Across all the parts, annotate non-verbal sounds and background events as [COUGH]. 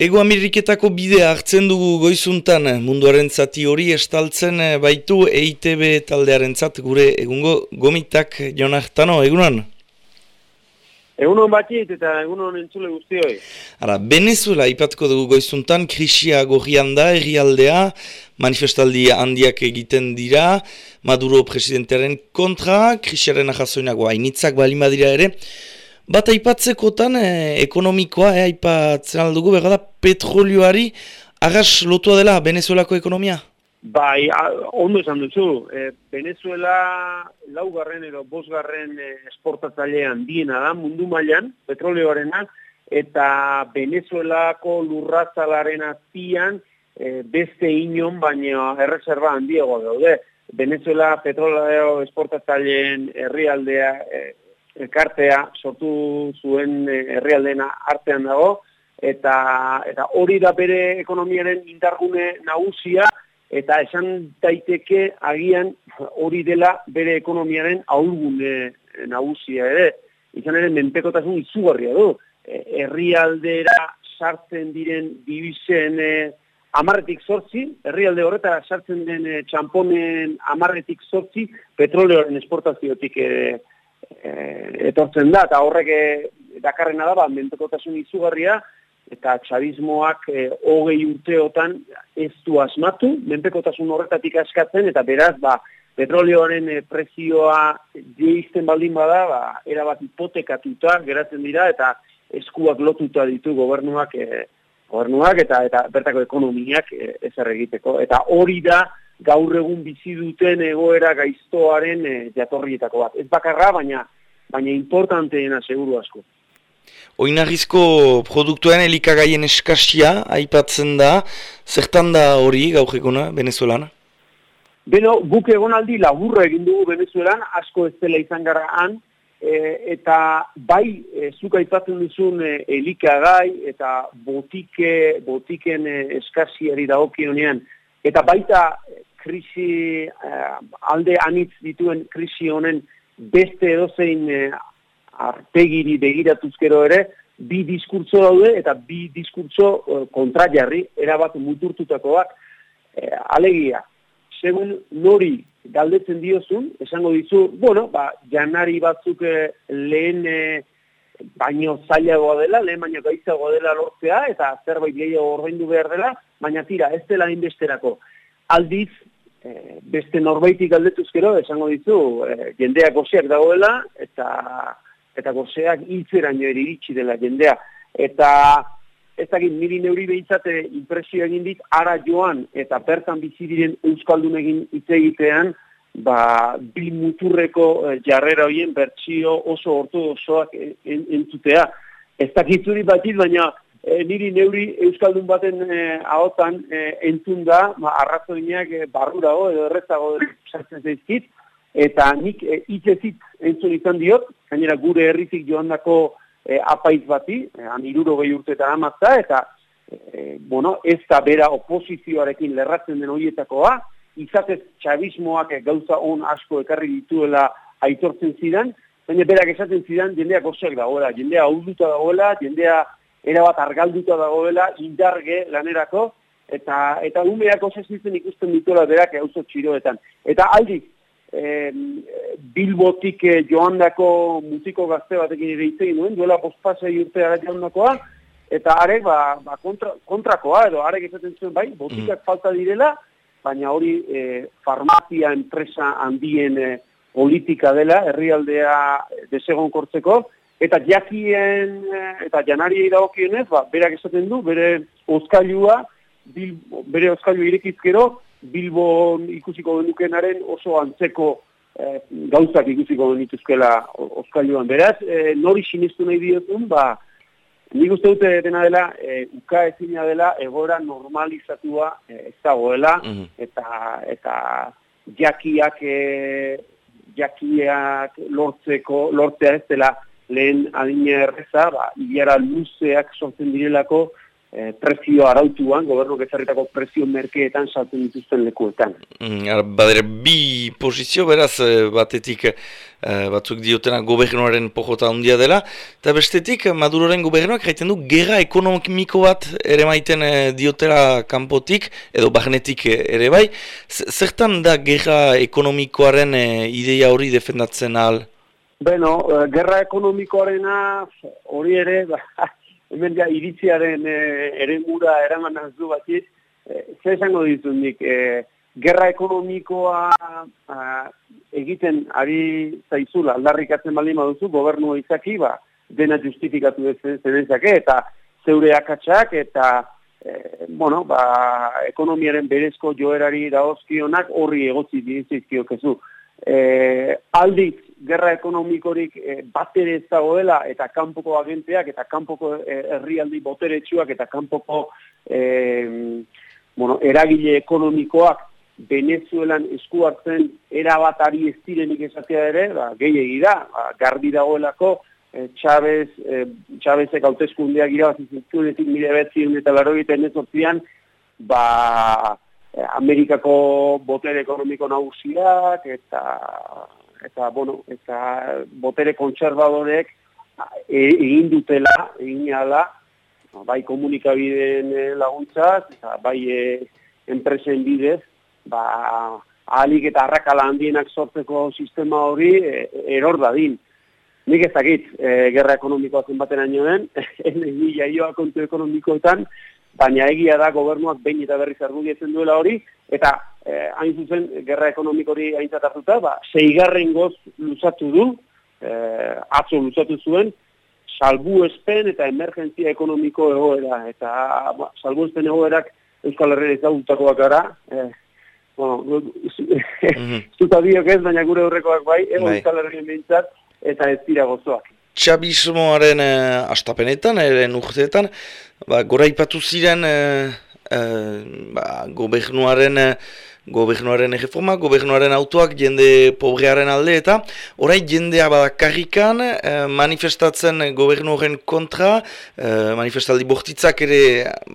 Ego Ameriketako bidea hartzen dugu goizuntan munduaren zati hori estaltzen baitu EITB taldearen zat gure egungo gomitak jonartano, egunan? Egunon batit eta egunon entzule guztioi. Ara, Venezuela ipatko dugu goizuntan, krisia gorrian da, errialdea, manifestaldi handiak egiten dira, Maduro presidentearen kontra, krisiaren ahazoinago hainitzak balima dira ere, Bat aipatzekotan eh, ekonomikoa, eh, aipatzen aldugu, berda petrolioari agas lotua dela Venezuelako ekonomia? Bai, ondo esan duzu, eh, Venezuela laugarren edo bosgarren esportatzailean diena da mundu mailan petrolioarena, eta Venezuelako lurrazalaren azpian eh, beste inon, baina erreserba handiago daude. Venezuela petroleo esportatzaileen herrialdea elkartea sortu zuen eh, herrialdena artean dago eta eta hori da bere ekonomiaren indargune nagusia eta esan daiteke agian hori dela bere ekonomiaren ahulgune eh, nagusia ere. Izan ere menpekotasun izugarria du. E, herrialdera sartzen diren dibizen e, amarretik sortzi, herrialde horretara sartzen den e, txamponen amarretik sortzi, petroleoaren esportaziotik e, etortzen da, eta horrek eh, dakarrena da, ba, mentekotasun izugarria, eta txabismoak e, hogei urteotan ez du asmatu, menpekotasun horretatik askatzen, eta beraz, ba, petrolioaren e, prezioa jeizten baldin bada, ba, erabat hipotekatuta geratzen dira, eta eskuak lotuta ditu gobernuak, e, gobernuak eta eta bertako ekonomiak e, ez egiteko. Eta hori da, gaur egun bizi duten egoera gaiztoaren e, jatorrietako bat. Ez bakarra, baina baina importanteena seguru asko. Oinarrizko produktuen elikagaien eskasia aipatzen da, zertan da hori gaur eguna Venezuelan? Beno, guk egonaldi laburra egin dugu Venezuelan, asko ez dela izan gara han, e, eta bai, e, zuk aipatzen duzun e, elikagai eta botike, botiken e, eskasiari da okionean, eta baita krisi eh, alde anitz dituen krisi honen beste edozein eh, arpegiri begiratuzkero ere, bi diskurtso daude eta bi diskurtso eh, kontra jarri, erabat muturtutakoak eh, alegia. Segun nori galdetzen diozun, esango dizu, bueno, ba, janari batzuk eh, lehen eh, baino zailagoa dela, lehen baino gaizagoa dela lortzea, eta zerbait gehiago ordaindu behar dela, baina tira, ez dela inbesterako. Aldiz, e, beste norbaitik aldetuzkero, esango ditu, e, jendeak gozeak dagoela, eta eta gozeak hiltzeraino iritsi dela jendea. Eta ez dakit, niri neuri behintzate impresio egin dit, ara joan eta bertan bizi diren euskaldun egin hitz egitean, ba, bi muturreko jarrera horien bertsio oso ortodoxoak entzutea. Ez dakit zuri batit, baina e, niri neuri Euskaldun baten e, ahotan e, entzun da, ba, arrazoinak e, barrurago edo errezago sartzen zaizkit, eta nik e, itzezit entzun izan diot, gainera gure herrizik joan dako e, apaiz bati, e, aniruro gehi urte eta amazta, eta e, bueno, ez da bera oposizioarekin lerratzen den horietakoa, izatez txabismoak gauza on asko ekarri dituela aitortzen zidan, baina berak esaten zidan jendea gozeak dagoela, jendea hauduta dagoela, jendea erabat argalduta dagoela indarge lanerako, eta eta umeak osesitzen ikusten dituela berak auzo txiroetan. Eta aldiz, eh, bilbotik eh, joandako mutiko gazte batekin ere itzegin nuen, duela postpasei urte ara joandakoa, eta are ba, ba kontra, kontrakoa, edo arek esaten zuen bai, botikak mm. falta direla, baina hori eh, farmazia enpresa handien eh, politika dela, herrialdea desegon kortzeko, Eta jakien, eh, eta janari dagokionez, ba, berak esaten du, bere oskailua, bil, bere oskailu irekizkero, Bilbo ikusiko genukenaren oso antzeko eh, gauzak ikusiko genituzkela oskailuan. Beraz, eh, nori sinestu nahi diotun, ba, nik uste dute dena dela, e, uka ezina dela, egora normalizatua e, ez dagoela, mhm. eta, eta jakiak, e, jakiak lortzeko, lortzea ez dela, lehen adina erreza, ba, ilara luzeak sortzen direlako, e, prezio arautuan, gobernu gezarritako prezio merkeetan saltzen dituzten lekuetan. Mm, badere, bi posizio, beraz, eh, batetik e, batzuk diotena gobernuaren pojota handia dela, eta bestetik, Maduroren gobernuak gaiten du, gera ekonomiko bat ere maiten diotela kanpotik, edo bagnetik ere bai, zertan da gera ekonomikoaren ideia hori defendatzen ahal? Beno, gerra ekonomikoarena hori ere, ba, [LAUGHS] hemen ja iritziaren e, ere mura eraman nazu batit, e, zer esango ditut nik, e, gerra ekonomikoa egiten ari zaizula, aldarrikatzen baldin baduzu, gobernu izaki, ba, dena justifikatu zenezake, eta zeure akatsak, eta e, bueno, ba, ekonomiaren berezko joerari daozkionak horri egotzi dizizkiokezu. E, aldiz, gerra ekonomikorik e, bat ere ez dagoela eta kanpoko agenteak eta kanpoko eh, herrialdi boteretsuak eta kanpoko e, bueno, eragile ekonomikoak Venezuelan esku hartzen erabatari ez direnik esatea ere, ba, gehiagi da, ba, garbi dagoelako, e, Chavez, e, Chavezek hautezkundeak irabazizunetik mire betzien eta laro egiten ba, Amerikako botere ekonomiko nagusiak eta eta bueno, eta botere kontserbadorek e, egin dutela, egin ala, bai komunikabideen e, laguntzaz, eta bai e, enpresen bidez, ba, ahalik eta arrakala handienak sortzeko sistema hori e, eror dadin. Nik ez dakit, e, gerra ekonomikoa zenbaten ainoen, [LAUGHS] eni jaioa kontu ekonomikoetan, baina egia da gobernuak behin eta berriz argudietzen duela hori, eta eh, hain zuzen, gerra ekonomikori aintzat hartuta, ba, seigarren goz luzatu du, eh, atzo luzatu zuen, salbu espen eta emergentzia ekonomiko egoera, eta ba, salbu espen egoerak Euskal Herrera ezagutakoak gara, eh, bueno, [LAUGHS] zuta biok ez, baina gure horrekoak bai, ego bai. Euskal Herrera bintzat, eta ez dira gozoak. Txabismoaren eh, astapenetan, eren urteetan, ba, gora ipatu ziren eh, eh, ba, gobernuaren eh, gobernuaren erreforma, gobernuaren autoak jende pobrearen alde eta orai jendea badakarrikan eh, manifestatzen gobernu horren kontra, manifestaldi bortitzak ere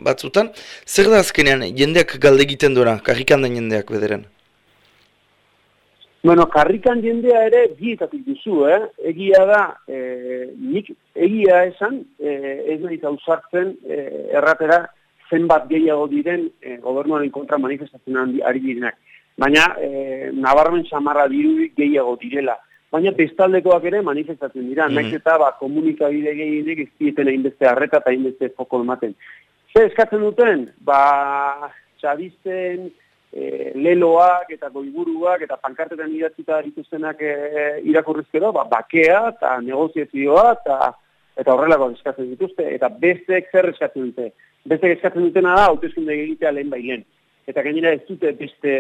batzutan. Zer da azkenean jendeak galde egiten duena, karrikan den jendeak bederen? Bueno, karrikan jendea ere bietatik duzu, eh? Egia da, eh, nik egia esan, eh, ez nahi zauzartzen eh, erratera zenbat gehiago diren eh, gobernuaren kontra manifestatzen ari direnak. Baina, eh, nabarmen samarra dirudik gehiago direla. Baina bestaldekoak ere manifestatzen dira, mm -hmm. eta ba, komunikabide gehienek ez dieten hainbeste harreta eta hainbeste foko ematen. Zer eskatzen duten? Ba, txabizten, e, leloak eta goiburuak eta pankartetan idatzita dituztenak e, irakurrizkero, ba, bakea eta negoziazioa eta eta horrelako eskatzen dituzte, eta besteek zer eskatzen dute. Besteek eskatzen dutena da, hautezkunde egitea lehen bailen. Eta gainera ez dute beste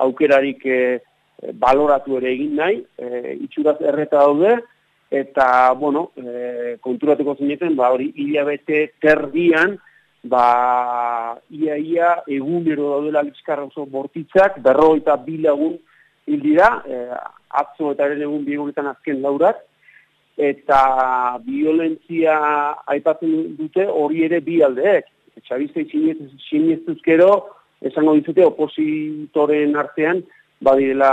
aukerarik e, baloratu ere egin nahi, e, itxuraz erreta daude, eta, bueno, e, konturatuko zineten, ba, hori hilabete terdian, ba, ia ia egunero daudela lizkarra oso bortitzak, berro eta bilagun hil dira, e, atzo eta ere egun biegunetan azken laurak, eta violentzia aipatzen dute hori ere bi aldeek. Txabizte sinestuzkero, esango ditute opositoren artean, badirela,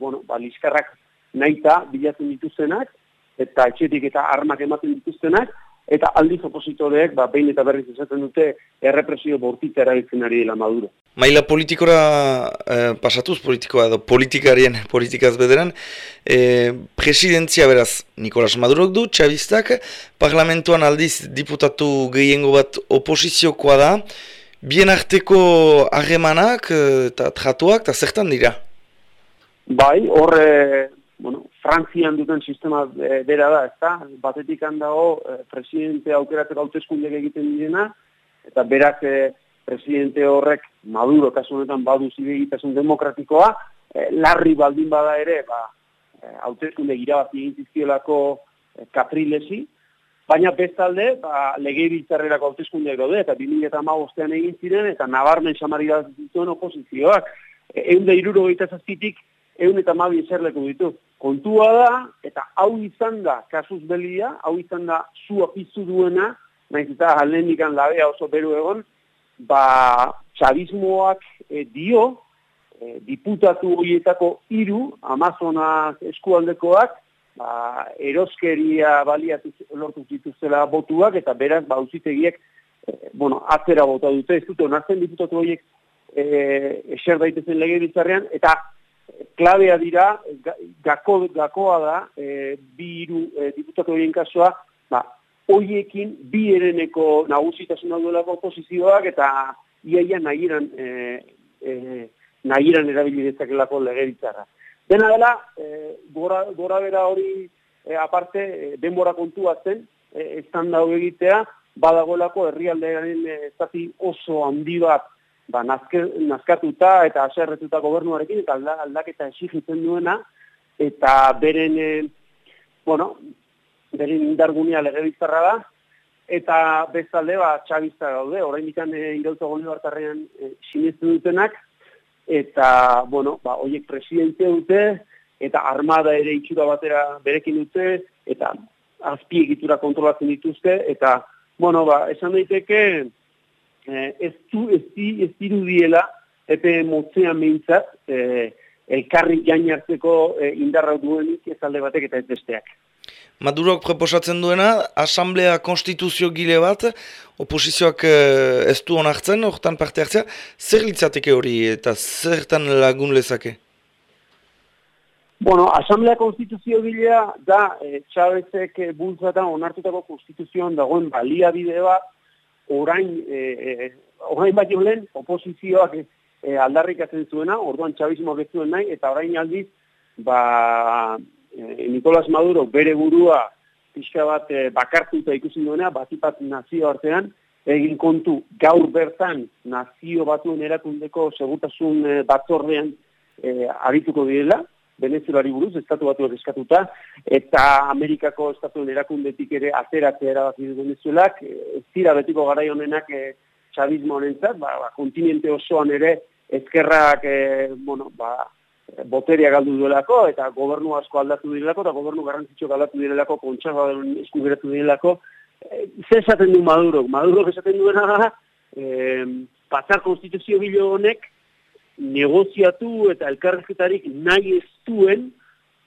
bueno, ba, lizkarrak naita bilatzen dituztenak, eta etxetik eta armak ematen dituztenak, eta aldiz opositoreek ba, behin eta berriz esaten dute errepresio bortita erabiltzen ari dela maduro. Maila politikora eh, pasatuz politikoa edo politikarien [LAUGHS] politikaz bederan, eh, presidentzia beraz Nikolas Madurok du, txabistak, parlamentuan aldiz diputatu gehiengo bat oposiziokoa da, bien arteko harremanak eh, eta tratuak, eta zertan dira? Bai, horre, bueno, Frantzian duten sistema e, bera da, ezta? Batetik handago e, presidente aukeratzeko hauteskundek egiten direna, eta berak e, presidente horrek Maduro kasu honetan badu zibegitasun demokratikoa, e, larri baldin bada ere, ba, e, hauteskunde irabazi egin zizkiolako e, kaprilesi, baina bestalde, ba, lege biltzarrerako hauteskundeak daude, eta 2008an egin ziren, eta nabarmen samari da zituen oposizioak. E, egun da iruro zazpitik, egun eta mabi eserleku ditu. Kontua da, eta hau izan da, kasuz belia, hau izan da, zua piztu duena, nahiz eta alenikan labea oso beru egon, ba, txabismoak e, dio, e, diputatu horietako hiru Amazonas eskualdekoak, ba, eroskeria baliatu lortu zituztela botuak, eta beraz, ba, uzitegiek, e, bueno, atzera bota dute, ez dute, onartzen diputatu horiek e, eser daitezen lege bizarrean, eta klabea dira, gako, gakoa da, e, bi hiru e, diputatu horien kasua, ba, hoiekin bi ereneko nagusitasuna duelako oposizioak, eta iaia nahiran, e, e, nahiran erabili dezakelako legebiltzarra. Dena dela, e, gora, gora bera hori e, aparte, e, denbora kontua zen, e, estan dago egitea, badagoelako herrialdearen e, zati oso handi bat ba, nazke, nazkatuta eta aserretuta gobernuarekin, eta aldaketa esigitzen duena, eta beren, e, bueno, beren indargunea legebiltzarra da, eta bezalde ba, txabizta gaude, orain ikan e, irautu goni bartarrean e, dutenak, eta, bueno, ba, oiek presidente dute, eta armada ere itxura batera berekin dute, eta azpi egitura kontrolatzen dituzte, eta, bueno, ba, esan daiteke, eh, ez du, ez di, ez dirudiela, epe motzean behintzat, eh, elkarri jainartzeko eh, indarra duenik ez alde batek eta ez besteak. Madurok proposatzen duena, asamblea konstituzio gile bat, oposizioak eh, ez du honartzen, hortan parte hartzea, zer litzateke hori eta zertan lagun lezake? Bueno, asamblea konstituzio gilea da, e, txabezek e, bultzatan onartutako konstituzioan dagoen balia bide bat, orain, e, orain bat jolen, oposizioak e, aldarrikatzen zuena, orduan txabizmoak ez zuen nahi, eta orain aldiz, ba, e, Maduro bere burua pixka bat e, bakartuta ikusi duena, batipat nazio artean, egin kontu gaur bertan nazio batuen erakundeko segutasun e, batzordean e, arituko direla, Venezuelari buruz, estatu batu eskatuta, eta Amerikako estatuen erakundetik ere ateratzea erabaki du Venezuelak, ez dira betiko garai honenak e, txabismo honentzat, ba, ba, kontinente osoan ere ezkerrak, e, bueno, ba, boteria galdu duelako, eta gobernu asko aldatu direlako, eta gobernu garrantzitsu aldatu direlako, kontxarra esku geratu direlako, e, ze esaten du Maduro? Maduro esaten duena [LAUGHS] da, e, patzar konstituzio bilo honek, negoziatu eta elkarrezketarik nahi ez duen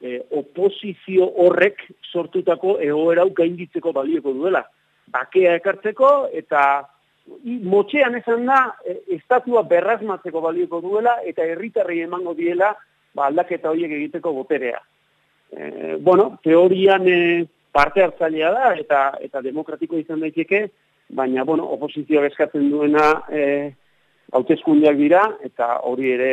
e, oposizio horrek sortutako egoerau gainditzeko balioko duela. Bakea ekartzeko eta motxean esan da, e, estatua berrazmatzeko balioko duela eta herritarri emango diela ba, aldaketa horiek egiteko boterea. E, bueno, teorian e, parte hartzailea da eta eta demokratiko izan daiteke, baina bueno, oposizioa eskatzen duena e, hauteskundeak dira eta hori ere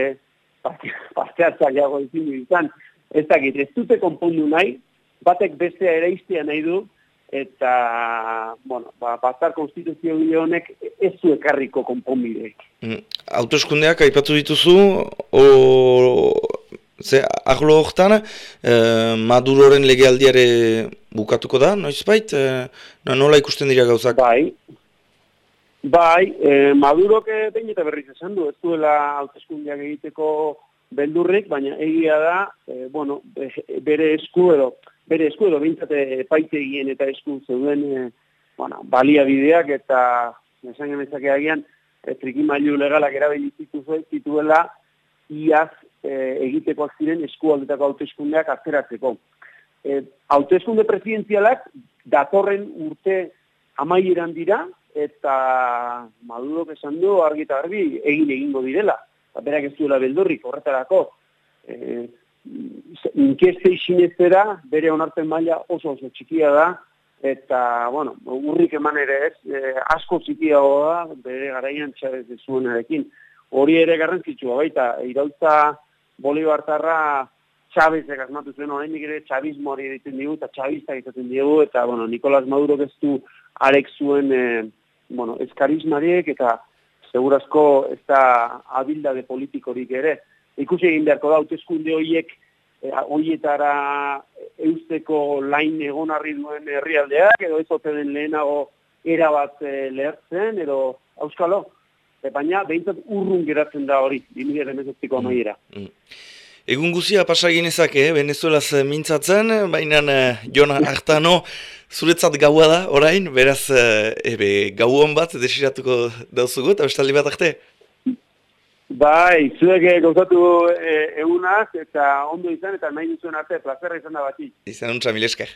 parte, parte hartzaileago izan Ez dakit, ez dute konpondu nahi, batek bestea ere iztea nahi du, eta, bueno, ba, batzar konstituzio honek ez zu ekarriko konponbideek. Mm, Autoskundeak aipatu dituzu, o, Ze, ahlo horretan, e, Maduroren legealdiare bukatuko da, noiz bait? E, nola ikusten dira gauzak? Bai, bai e, Madurok behin eta berriz esan du, ez duela hauteskundiak egiteko beldurrik, baina egia da, e, bueno, bere esku edo, bere esku edo bintzate paite egien eta esku zeuden e, bueno, balia bideak eta esan genezak egian, e, trikimailu legalak erabilizitu zituela, iaz e, egiteko ziren eskualdetako hauteskundeak atzeratzeko. E, hauteskunde presidenzialak datorren urte amaieran dira, eta Maduro esan du argi eta argi egin egingo direla. Ba, berak ez duela beldurrik horretarako. E, inkeste isinezera, bere onartzen maila oso oso txikia da, eta, bueno, urrik eman ere ez, e, asko txikia da, bere garaian txarez zuenarekin. Hori ere garrantzitsua baita, irautza Bolibartarra Chavezek asmatu zuen orain ere Chavismoari egiten digu eta Chavista egiten digu eta bueno, Nicolás Maduro geztu arek zuen eh, bueno, eskarismariek eta segurazko ez da abilda de politikorik ere. Ikusi egin beharko da, hauteskunde horiek eh, horietara eusteko lain egonarri duen herrialdeak, edo ez den lehenago erabat eh, lehertzen, edo auskalo, e, baina behintzat urrun geratzen da hori, 2018ko mm. amaiera. Mm. Egun guzia pasagin ezak, eh? Venezuelaz mintzatzen, baina eh, Jona Artano [LAUGHS] zuretzat gaua da, orain, beraz, uh, ebe, gau hon bat desiratuko dauzugu, eta bestaldi bat arte? Bai, zuek gauzatu e, egunaz, eta ondo izan, eta nahi duzuen arte, plazera izan da bati. Izan untsa, mileskar.